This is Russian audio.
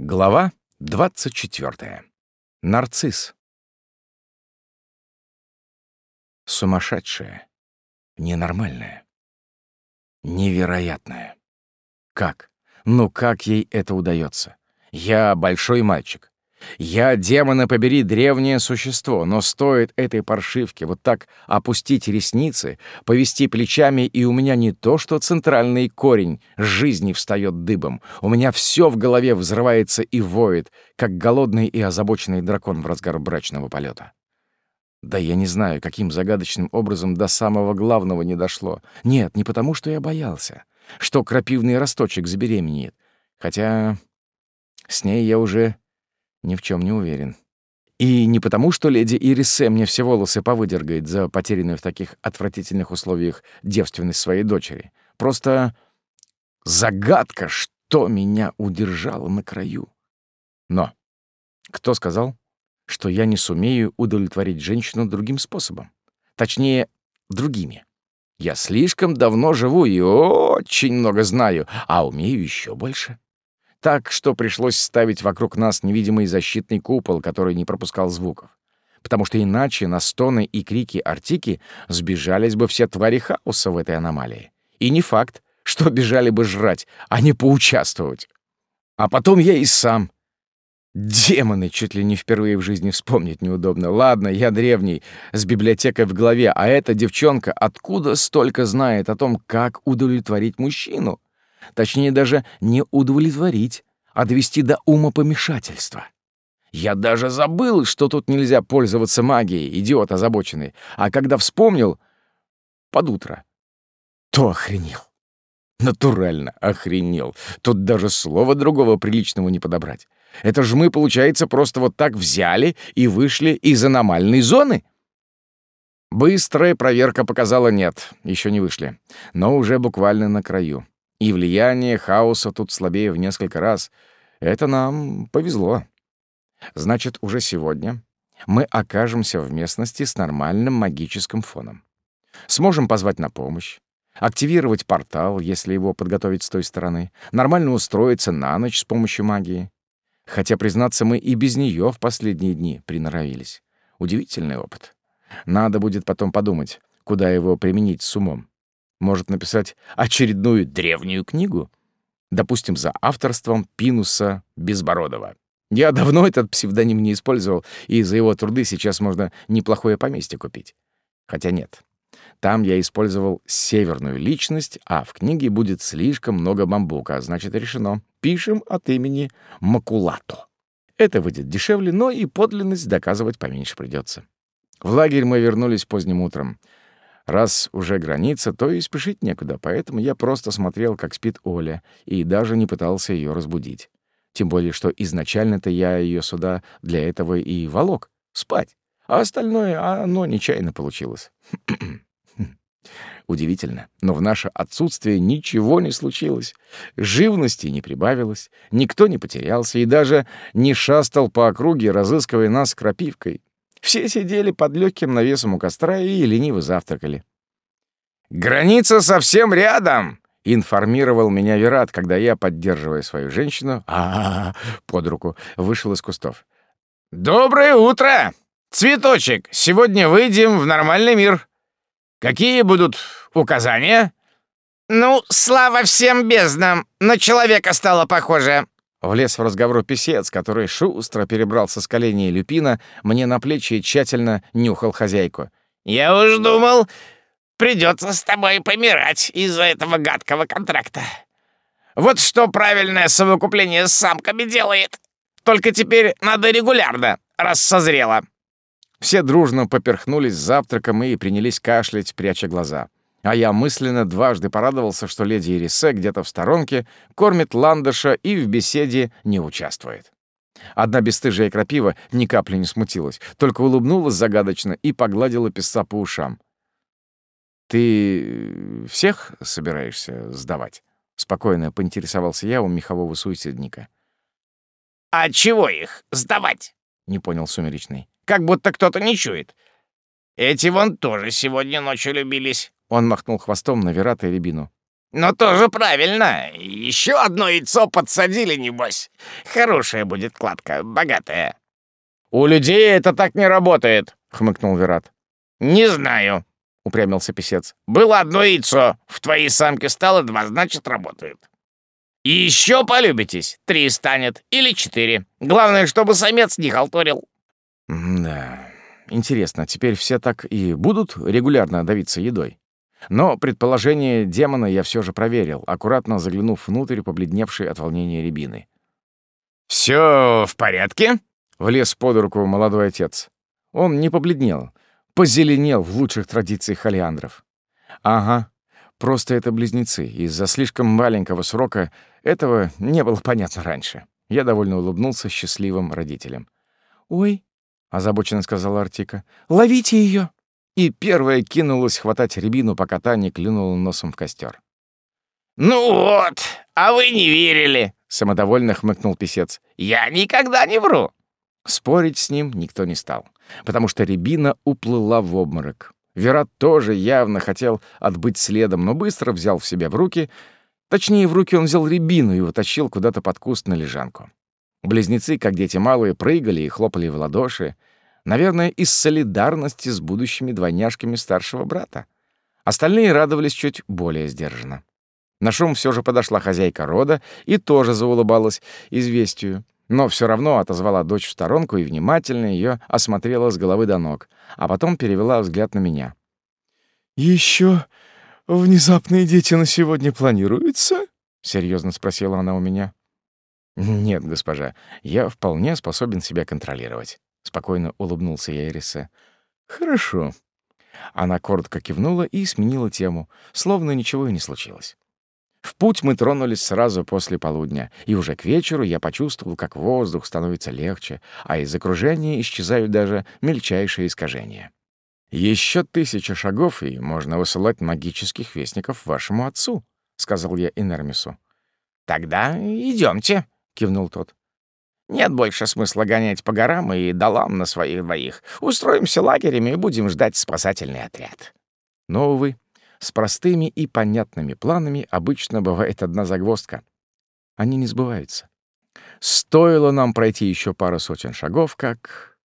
Глава 24. Нарцисс. Сумасшедшая. Ненормальная. Невероятная. Как? Ну как ей это удается? Я большой мальчик. Я, демона побери, древнее существо, но стоит этой паршивке вот так опустить ресницы, повести плечами, и у меня не то что центральный корень жизни встает дыбом, у меня все в голове взрывается и воет, как голодный и озабоченный дракон в разгар брачного полета. Да я не знаю, каким загадочным образом до самого главного не дошло. Нет, не потому, что я боялся, что крапивный росточек забеременеет, хотя с ней я уже ни в чем не уверен. И не потому, что леди Ирисе мне все волосы повыдергает за потерянную в таких отвратительных условиях девственность своей дочери. Просто загадка, что меня удержало на краю. Но кто сказал, что я не сумею удовлетворить женщину другим способом? Точнее, другими. Я слишком давно живу и очень много знаю, а умею еще больше так что пришлось ставить вокруг нас невидимый защитный купол, который не пропускал звуков. Потому что иначе на стоны и крики Артики сбежались бы все твари хаоса в этой аномалии. И не факт, что бежали бы жрать, а не поучаствовать. А потом я и сам. Демоны чуть ли не впервые в жизни вспомнить неудобно. Ладно, я древний, с библиотекой в голове, а эта девчонка откуда столько знает о том, как удовлетворить мужчину? Точнее, даже не удовлетворить, а довести до ума помешательства. Я даже забыл, что тут нельзя пользоваться магией, идиот озабоченный. А когда вспомнил под утро, то охренел. Натурально охренел. Тут даже слова другого приличного не подобрать. Это же мы, получается, просто вот так взяли и вышли из аномальной зоны? Быстрая проверка показала нет, еще не вышли, но уже буквально на краю. И влияние хаоса тут слабее в несколько раз. Это нам повезло. Значит, уже сегодня мы окажемся в местности с нормальным магическим фоном. Сможем позвать на помощь, активировать портал, если его подготовить с той стороны, нормально устроиться на ночь с помощью магии. Хотя, признаться, мы и без нее в последние дни приноровились. Удивительный опыт. Надо будет потом подумать, куда его применить с умом. Может написать очередную древнюю книгу? Допустим, за авторством Пинуса Безбородова. Я давно этот псевдоним не использовал, и за его труды сейчас можно неплохое поместье купить. Хотя нет. Там я использовал северную личность, а в книге будет слишком много бамбука, значит, решено. Пишем от имени Макулато. Это выйдет дешевле, но и подлинность доказывать поменьше придется. В лагерь мы вернулись поздним утром. Раз уже граница, то и спешить некуда, поэтому я просто смотрел, как спит Оля, и даже не пытался ее разбудить. Тем более, что изначально-то я ее сюда для этого и волок — спать, а остальное оно нечаянно получилось. Удивительно, но в наше отсутствие ничего не случилось. Живности не прибавилось, никто не потерялся и даже не шастал по округе, разыскивая нас крапивкой. Все сидели под легким навесом у костра и лениво завтракали. «Граница совсем рядом!» — информировал меня Верат, когда я, поддерживая свою женщину, а, -а, -а под руку, вышел из кустов. «Доброе утро! Цветочек, сегодня выйдем в нормальный мир. Какие будут указания?» «Ну, слава всем безднам! На человека стало похоже!» Влез в разговор писец, который шустро перебрался с коленей люпина, мне на плечи и тщательно нюхал хозяйку. «Я уж думал, придется с тобой помирать из-за этого гадкого контракта. Вот что правильное совокупление с самками делает. Только теперь надо регулярно, раз созрело». Все дружно поперхнулись завтраком и принялись кашлять, пряча глаза. А я мысленно дважды порадовался, что леди Ирисе где-то в сторонке кормит ландыша и в беседе не участвует. Одна бесстыжая крапива ни капли не смутилась, только улыбнулась загадочно и погладила песца по ушам. «Ты всех собираешься сдавать?» — спокойно поинтересовался я у мехового суицидника. «А чего их сдавать?» — не понял Сумеречный. «Как будто кто-то не чует. Эти вон тоже сегодня ночью любились. Он махнул хвостом на Верата и Рябину. Но тоже правильно. Еще одно яйцо подсадили, небось. Хорошая будет кладка, богатая. У людей это так не работает, хмыкнул Верат. Не знаю, упрямился писец. Было одно яйцо, в твоей самке стало два, значит, работает. И еще полюбитесь, три станет или четыре. Главное, чтобы самец не халтурил. Да, интересно, теперь все так и будут регулярно давиться едой? Но предположение демона я все же проверил, аккуратно заглянув внутрь побледневшей от волнения рябины. «Все в порядке?» — влез под руку молодой отец. Он не побледнел, позеленел в лучших традициях халиандров. «Ага, просто это близнецы. Из-за слишком маленького срока этого не было понятно раньше». Я довольно улыбнулся счастливым родителям. «Ой», — озабоченно сказала Артика, — «ловите ее!» И первая кинулась хватать рябину, пока та не клюнула носом в костер. «Ну вот, а вы не верили!» — самодовольно хмыкнул писец. «Я никогда не вру!» Спорить с ним никто не стал, потому что рябина уплыла в обморок. Верат тоже явно хотел отбыть следом, но быстро взял в себя в руки. Точнее, в руки он взял рябину и утащил куда-то под куст на лежанку. Близнецы, как дети малые, прыгали и хлопали в ладоши. Наверное, из солидарности с будущими двойняшками старшего брата. Остальные радовались чуть более сдержанно. На шум все же подошла хозяйка рода и тоже заулыбалась известию, но все равно отозвала дочь в сторонку и внимательно ее осмотрела с головы до ног, а потом перевела взгляд на меня. Еще внезапные дети на сегодня планируются?» — серьезно спросила она у меня. «Нет, госпожа, я вполне способен себя контролировать». Спокойно улыбнулся я Эрисе. «Хорошо». Она коротко кивнула и сменила тему, словно ничего и не случилось. В путь мы тронулись сразу после полудня, и уже к вечеру я почувствовал, как воздух становится легче, а из окружения исчезают даже мельчайшие искажения. «Еще тысяча шагов, и можно высылать магических вестников вашему отцу», — сказал я Инермису. «Тогда идемте, кивнул тот. Нет больше смысла гонять по горам и долам на своих двоих. Устроимся лагерем и будем ждать спасательный отряд. Но, увы, с простыми и понятными планами обычно бывает одна загвоздка. Они не сбываются. Стоило нам пройти еще пару сотен шагов, как...